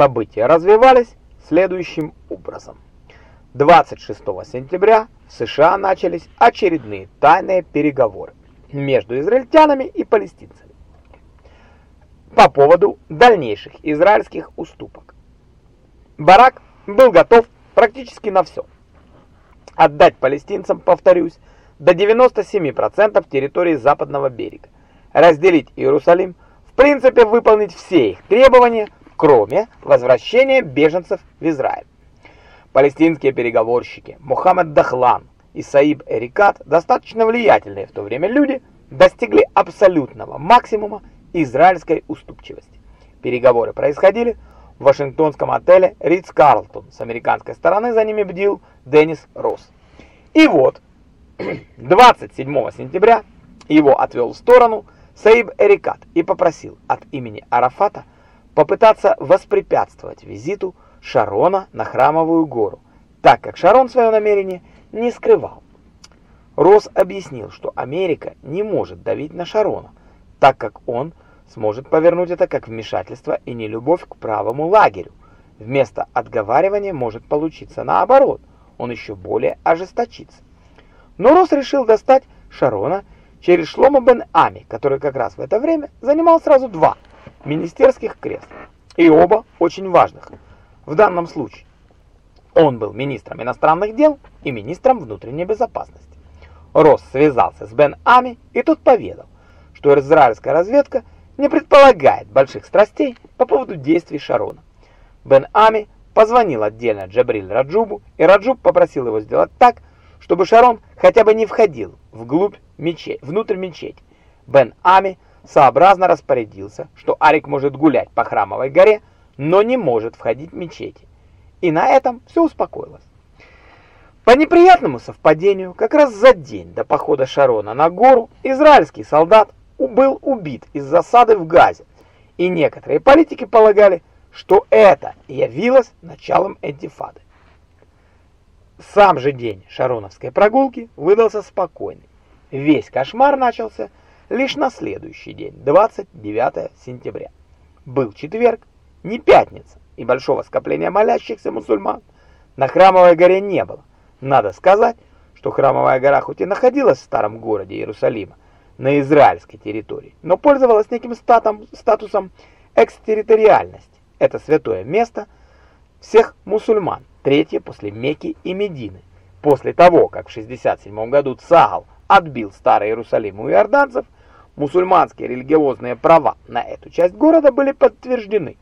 События развивались следующим образом. 26 сентября в США начались очередные тайные переговоры между израильтянами и палестинцами по поводу дальнейших израильских уступок. Барак был готов практически на все. Отдать палестинцам, повторюсь, до 97% территории западного берега, разделить Иерусалим, в принципе выполнить все их требования, кроме возвращения беженцев в Израиль. Палестинские переговорщики Мухаммед Дахлан и Саиб Эрикат, достаточно влиятельные в то время люди, достигли абсолютного максимума израильской уступчивости. Переговоры происходили в Вашингтонском отеле Ридс Карлтон. С американской стороны за ними бдил Деннис Росс. И вот 27 сентября его отвел в сторону Саиб Эрикат и попросил от имени Арафата попытаться воспрепятствовать визиту Шарона на Храмовую гору, так как Шарон свое намерение не скрывал. Росс объяснил, что Америка не может давить на Шарона, так как он сможет повернуть это как вмешательство и нелюбовь к правому лагерю. Вместо отговаривания может получиться наоборот, он еще более ожесточится. Но Росс решил достать Шарона через Шлома бен Ами, который как раз в это время занимал сразу два министерских кресла, и оба очень важных. В данном случае он был министром иностранных дел и министром внутренней безопасности. Росс связался с Бен Ами, и тот поведал, что израильская разведка не предполагает больших страстей по поводу действий Шарона. Бен Ами позвонил отдельно Джабриль Раджубу, и Раджуб попросил его сделать так, чтобы Шарон хотя бы не входил вглубь мечети, внутрь мечети. Бен Ами сообразно распорядился, что Арик может гулять по Храмовой горе, но не может входить в мечети. И на этом все успокоилось. По неприятному совпадению, как раз за день до похода Шарона на гору, израильский солдат был убит из засады в Газе, и некоторые политики полагали, что это явилось началом антифады. Сам же день шароновской прогулки выдался спокойный. Весь кошмар начался лишь на следующий день, 29 сентября. Был четверг, не пятница, и большого скопления молящихся мусульман на Храмовой горе не было. Надо сказать, что Храмовая гора хоть и находилась в старом городе Иерусалима, на израильской территории, но пользовалась неким статом, статусом экстерриториальности. Это святое место всех мусульман, третье после Мекки и Медины. После того, как в 67 году Цагал отбил Старый Иерусалим у иорданцев, мусульманские религиозные права на эту часть города были подтверждены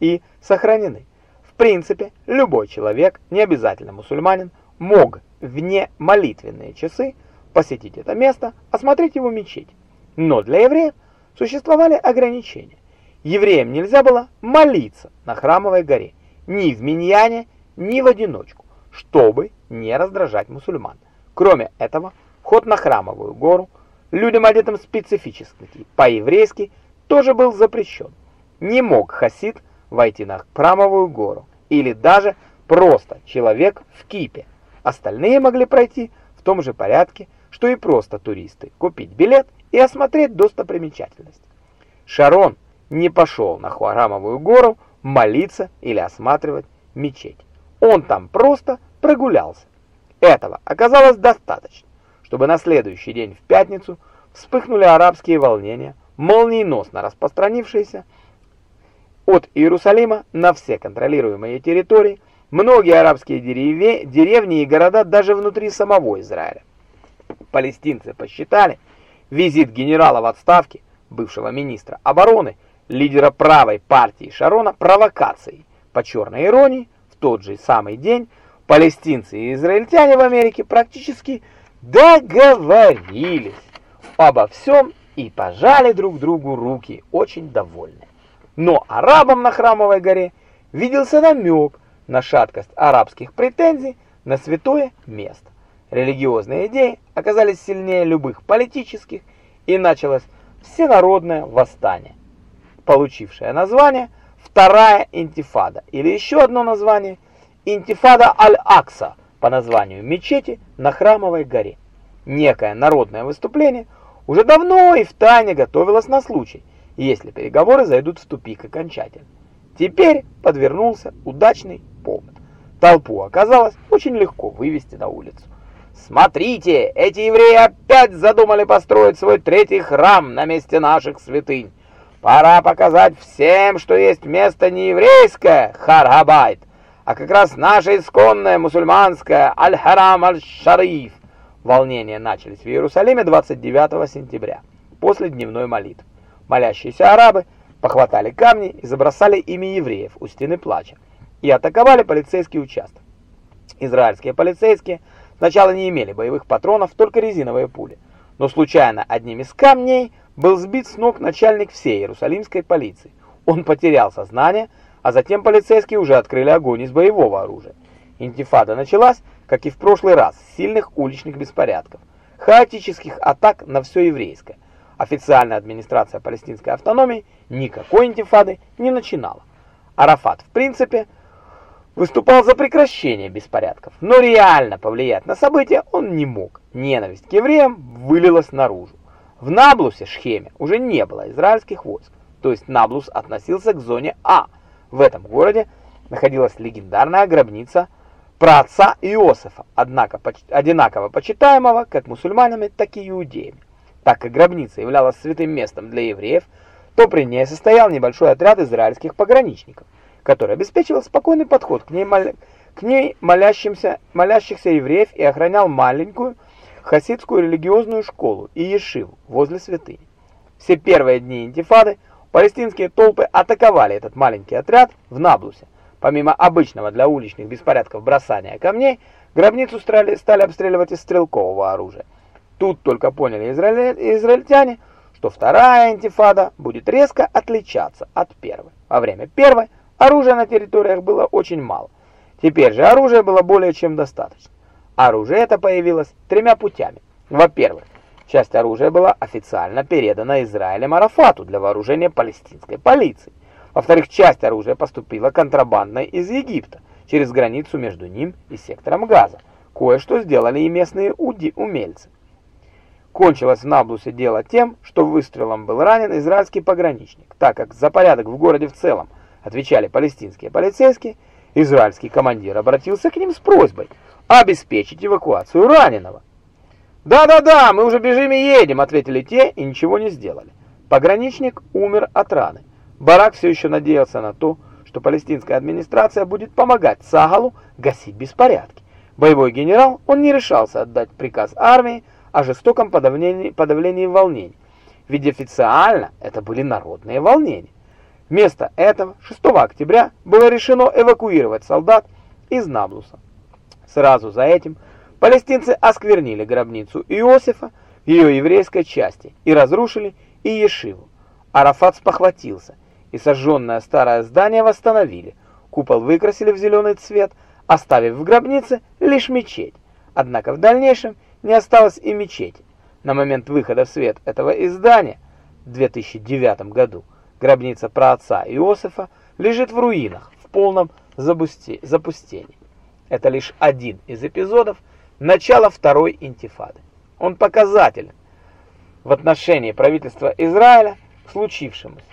и сохранены. В принципе, любой человек, не обязательно мусульманин, мог вне молитвенные часы посетить это место, осмотреть его мечеть. Но для евреев существовали ограничения. Евреям нельзя было молиться на Храмовой горе ни в миньяне, ни в одиночку, чтобы не раздражать мусульман. Кроме этого, вход на Храмовую гору людям, одетым специфически по-еврейски, тоже был запрещен. Не мог хасид войти на Храмовую гору или даже просто человек в кипе. Остальные могли пройти в том же порядке, что и просто туристы, купить билет и осмотреть достопримечательность. Шарон не пошел на Хуарамовую гору молиться или осматривать мечеть. Он там просто прогулялся. Этого оказалось достаточно, чтобы на следующий день в пятницу вспыхнули арабские волнения, молниеносно распространившиеся от Иерусалима на все контролируемые территории, многие арабские деревни и города даже внутри самого Израиля. Палестинцы посчитали визит генерала в отставке, бывшего министра обороны, лидера правой партии Шарона, провокацией. По черной иронии, в тот же самый день палестинцы и израильтяне в Америке практически договорились обо всем и пожали друг другу руки, очень довольны. Но арабам на Храмовой горе виделся намек на шаткость арабских претензий на святое место. Религиозные идеи оказались сильнее любых политических, и началось всенародное восстание, получившее название Вторая интифада, или еще одно название Интифада Аль-Акса по названию мечети на Храмовой горе. Некое народное выступление уже давно и втайне готовилось на случай, если переговоры зайдут в тупик окончательно. Теперь подвернулся удачный повод. Толпу оказалось очень легко вывести на улицу. «Смотрите, эти евреи опять задумали построить свой третий храм на месте наших святынь. Пора показать всем, что есть место не еврейское, Харабайт, а как раз наше исконное мусульманское Аль-Харам Аль-Шариф. Волнения начались в Иерусалиме 29 сентября, после дневной молитвы. Молящиеся арабы похватали камни и забросали ими евреев у стены плача и атаковали полицейский участок. Израильские полицейские сначала не имели боевых патронов, только резиновые пули, но случайно одним из камней был сбит с ног начальник всей Иерусалимской полиции. Он потерял сознание, а затем полицейские уже открыли огонь из боевого оружия. Интифада началась, как и в прошлый раз, с сильных уличных беспорядков, хаотических атак на все еврейское. Официальная администрация палестинской автономии никакой интифады не начинала. Арафат, в принципе, выступал за прекращение беспорядков, но реально повлиять на события он не мог. Ненависть к евреям вылилась наружу. В Наблусе, Шхеме, уже не было израильских войск, то есть Наблус относился к зоне А. В этом городе находилась легендарная гробница праотца Иосифа, однако одинаково почитаемого как мусульманами, так и иудеями. Так как гробница являлась святым местом для евреев, то при ней состоял небольшой отряд израильских пограничников, который обеспечивал спокойный подход к ней, мол... к ней молящимся, молящихся евреев и охранял маленькую хасидскую религиозную школу и ешиву возле святыни. Все первые дни интифады палестинские толпы атаковали этот маленький отряд в Наблусе. Помимо обычного для уличных беспорядков бросания камней, гробницу стали, стали обстреливать из стрелкового оружия. Тут только поняли израиль... израильтяне, что вторая интифада будет резко отличаться от первой. Во время первой оружия на территориях было очень мало. Теперь же оружия было более чем достаточно. Оружие это появилось тремя путями. Во-первых, часть оружия была официально передана Израилем Арафату для вооружения палестинской полиции. Во-вторых, часть оружия поступила контрабандной из Египта через границу между ним и сектором Газа. Кое-что сделали и местные уди умельцы. Кончилось в Наблусе дело тем, что выстрелом был ранен израильский пограничник. Так как за порядок в городе в целом отвечали палестинские полицейские, израильский командир обратился к ним с просьбой обеспечить эвакуацию раненого. «Да-да-да, мы уже бежим и едем», — ответили те и ничего не сделали. Пограничник умер от раны. Барак все еще надеялся на то, что палестинская администрация будет помогать Сагалу гасить беспорядки. Боевой генерал, он не решался отдать приказ армии о жестоком подавлении, подавлении волнений, ведь официально это были народные волнения. Вместо этого 6 октября было решено эвакуировать солдат из Наблуса. Сразу за этим палестинцы осквернили гробницу Иосифа в ее еврейской части и разрушили и Ешиву. Арафат спохватился, и сожженное старое здание восстановили. Купол выкрасили в зеленый цвет, оставив в гробнице лишь мечеть. Однако в дальнейшем не осталось и мечети. На момент выхода в свет этого издания в 2009 году гробница праотца Иосифа лежит в руинах в полном запустении. Это лишь один из эпизодов начала второй интифады. Он показателен в отношении правительства Израиля к случившемуся.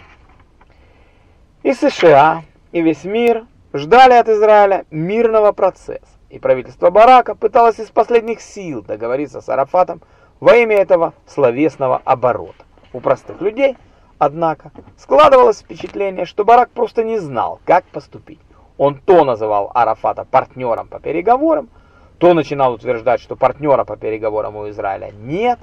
И США, и весь мир ждали от Израиля мирного процесса и правительство Барака пыталось из последних сил договориться с Арафатом во имя этого словесного оборота. У простых людей, однако, складывалось впечатление, что Барак просто не знал, как поступить. Он то называл Арафата партнером по переговорам, то начинал утверждать, что партнера по переговорам у Израиля нет.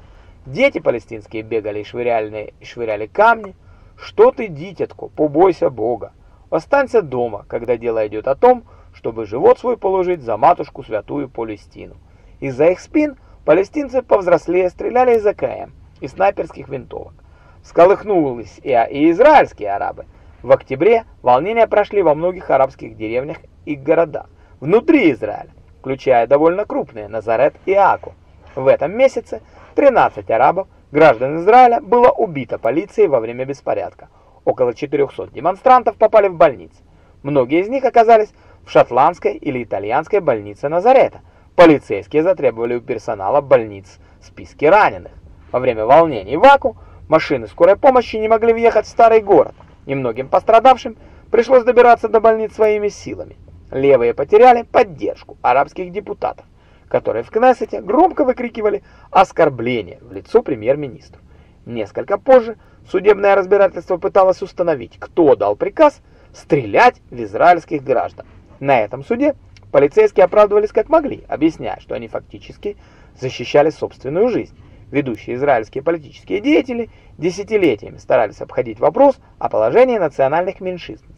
Дети палестинские бегали и швыряли, швыряли камни. «Что ты, дитятко, побойся Бога! Останься дома, когда дело идет о том, чтобы живот свой положить за матушку святую Палестину. Из-за их спин палестинцы повзрослее стреляли из АКМ и снайперских винтовок. Сколыхнулись и, и израильские арабы. В октябре волнения прошли во многих арабских деревнях и городах внутри Израиля, включая довольно крупные Назарет и Аку. В этом месяце 13 арабов, граждан Израиля, было убито полицией во время беспорядка. Около 400 демонстрантов попали в больницы. Многие из них оказались в шотландской или итальянской больнице Назарета. Полицейские затребовали у персонала больниц списки раненых. Во время волнений в Аку машины скорой помощи не могли въехать в старый город. Немногим пострадавшим пришлось добираться до больниц своими силами. Левые потеряли поддержку арабских депутатов, которые в Кнессете громко выкрикивали оскорбления в лицо премьер-министру. Несколько позже судебное разбирательство пыталось установить, кто дал приказ стрелять в израильских граждан. На этом суде полицейские оправдывались как могли, объясняя, что они фактически защищали собственную жизнь. Ведущие израильские политические деятели десятилетиями старались обходить вопрос о положении национальных меньшинств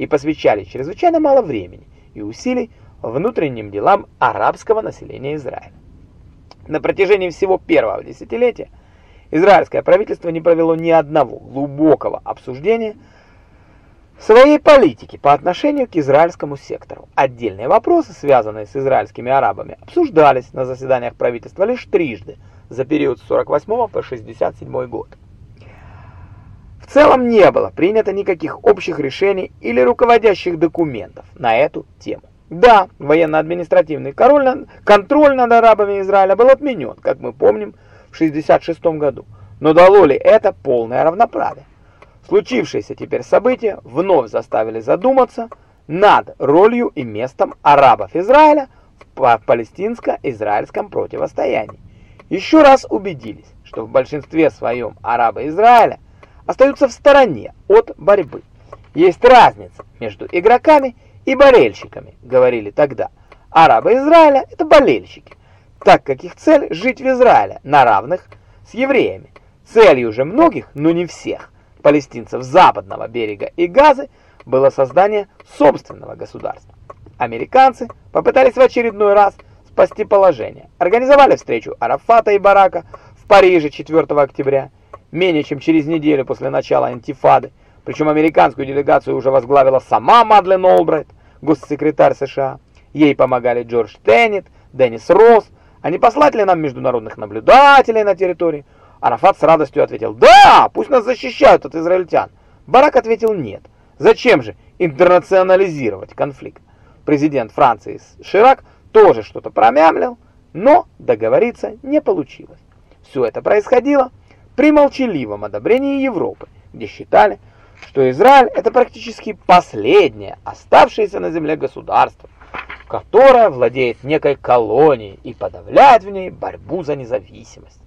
и посвящали чрезвычайно мало времени и усилий внутренним делам арабского населения Израиля. На протяжении всего первого десятилетия израильское правительство не провело ни одного глубокого обсуждения своей политики по отношению к израильскому сектору. Отдельные вопросы, связанные с израильскими арабами, обсуждались на заседаниях правительства лишь трижды за период с 48 по 67 год. В целом не было принято никаких общих решений или руководящих документов на эту тему. Да, военно-административный контроль над арабами Израиля был отменен, как мы помним, в 66 году. Но дало ли это полное равноправие? Случившиеся теперь события вновь заставили задуматься над ролью и местом арабов Израиля в палестинско-израильском противостоянии. Еще раз убедились, что в большинстве своем арабы Израиля остаются в стороне от борьбы. Есть разница между игроками и болельщиками, говорили тогда. Арабы Израиля – это болельщики, так как их цель – жить в Израиле на равных с евреями. Целью же многих, но не всех, палестинцев западного берега и Газы было создание собственного государства. Американцы попытались в очередной раз спасти положение. Организовали встречу Арафата и Барака в Париже 4 октября менее чем через неделю после начала антифады, причем американскую делегацию уже возглавила сама Мадлен Олбрайт, госсекретарь США. Ей помогали Джордж Теннет, Деннис Росс. А не послать ли нам международных наблюдателей на территории? Арафат с радостью ответил «Да, пусть нас защищают от израильтян». Барак ответил «Нет». Зачем же интернационализировать конфликт? Президент Франции Ширак тоже что-то промямлил, но договориться не получилось. Все это происходило при молчаливом одобрении Европы, где считали, что Израиль – это практически последнее оставшееся на земле государство, которое владеет некой колонией и подавляет в ней борьбу за независимость.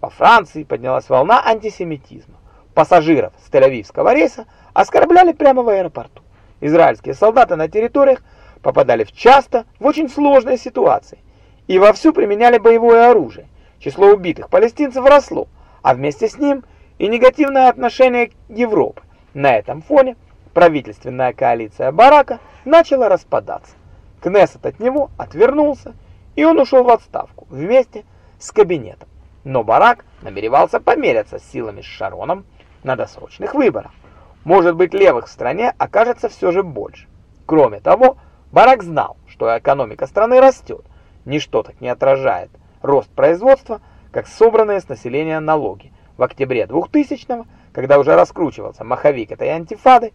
Во Франции поднялась волна антисемитизма. Пассажиров с Тель-Авивского рейса оскорбляли прямо в аэропорту. Израильские солдаты на территориях попадали в часто в очень сложные ситуации и вовсю применяли боевое оружие. Число убитых палестинцев росло, а вместе с ним и негативное отношение Европы. На этом фоне правительственная коалиция Барака начала распадаться. Кнессет от него отвернулся, и он ушел в отставку вместе с кабинетом. Но Барак намеревался померяться с силами с Шароном на досрочных выборах. Может быть, левых в стране окажется все же больше. Кроме того, Барак знал, что экономика страны растет. Ничто так не отражает рост производства, как собранные с населения налоги. В октябре 2000-го, когда уже раскручивался маховик этой антифады,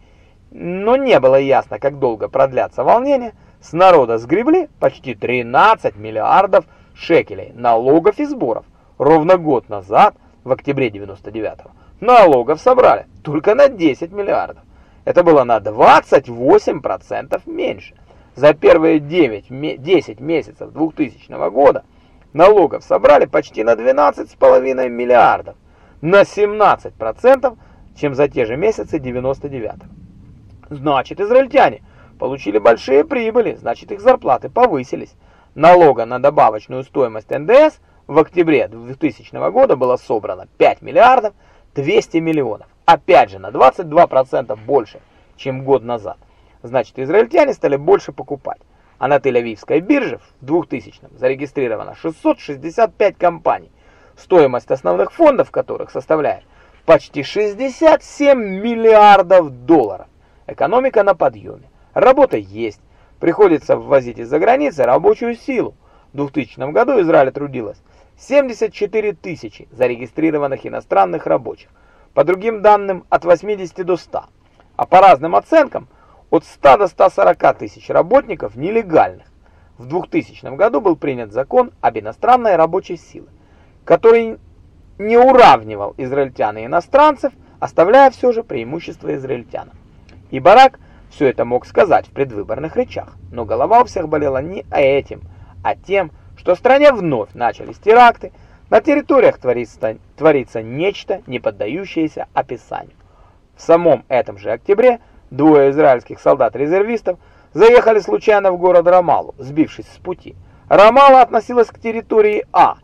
но не было ясно, как долго продлятся волнения, с народа сгребли почти 13 миллиардов шекелей налогов и сборов. Ровно год назад, в октябре 99-го, налогов собрали только на 10 миллиардов. Это было на 28% меньше. За первые 9, 10 месяцев 2000 года налогов собрали почти на 12,5 миллиардов, на 17%, чем за те же месяцы 99 -го. Значит, израильтяне получили большие прибыли, значит их зарплаты повысились. Налога на добавочную стоимость НДС в октябре 2000 года было собрано 5 миллиардов 200 миллионов, опять же на 22% больше, чем год назад. Значит, израильтяне стали больше покупать а на Тель-Авивской бирже в 2000-м зарегистрировано 665 компаний, стоимость основных фондов которых составляет почти 67 миллиардов долларов. Экономика на подъеме, работа есть, приходится ввозить из-за границы рабочую силу. В 2000 году в Израиле трудилось 74 тысячи зарегистрированных иностранных рабочих, по другим данным от 80 до 100, а по разным оценкам от 100 до 140 тысяч работников нелегальных. В 2000 году был принят закон об иностранной рабочей силе, который не уравнивал израильтян и иностранцев, оставляя все же преимущество израильтянам. И Барак все это мог сказать в предвыборных речах, но голова у всех болела не этим, а тем, что в стране вновь начались теракты, на территориях творится, творится нечто, не поддающееся описанию. В самом этом же октябре двое израильских солдат-резервистов заехали случайно в город Рамалу, сбившись с пути. Рамала относилась к территории А,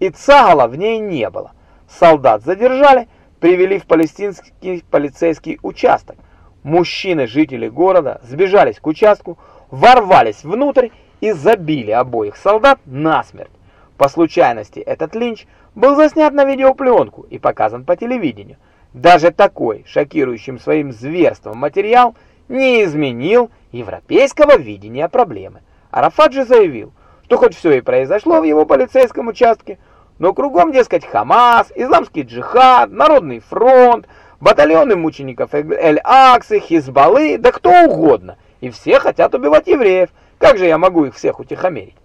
и Цагала в ней не было. Солдат задержали, привели в палестинский полицейский участок. Мужчины, жители города, сбежались к участку, ворвались внутрь и забили обоих солдат насмерть. По случайности этот линч был заснят на видеопленку и показан по телевидению. Даже такой, шокирующим своим зверством материал, не изменил европейского видения проблемы. Арафат же заявил, что хоть все и произошло в его полицейском участке, но кругом, дескать, Хамас, Исламский джихад, Народный фронт, батальоны мучеников Эль-Аксы, Хизбаллы, да кто угодно, и все хотят убивать евреев. Как же я могу их всех утихомирить?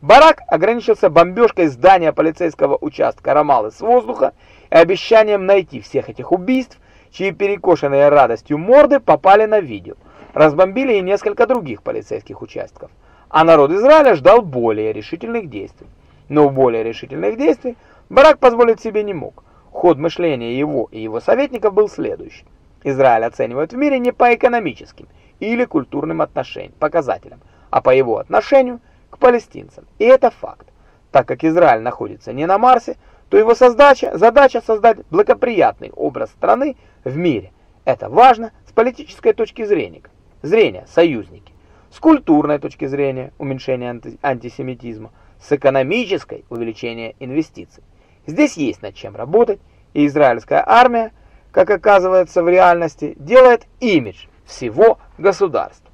Барак ограничился бомбежкой здания полицейского участка Рамалы с воздуха и обещанием найти всех этих убийств, чьи перекошенные радостью морды попали на видео. Разбомбили и несколько других полицейских участков. А народ Израиля ждал более решительных действий. Но более решительных действий Барак позволить себе не мог. Ход мышления его и его советников был следующий. Израиль оценивают в мире не по экономическим или культурным отношениям, показателям, а по его отношению к палестинцам. И это факт. Так как Израиль находится не на Марсе, то его создача, задача создать благоприятный образ страны в мире. Это важно с политической точки зрения, зрения союзники, с культурной точки зрения уменьшение анти антисемитизма, с экономической увеличение инвестиций. Здесь есть над чем работать, и израильская армия, как оказывается в реальности, делает имидж всего государства.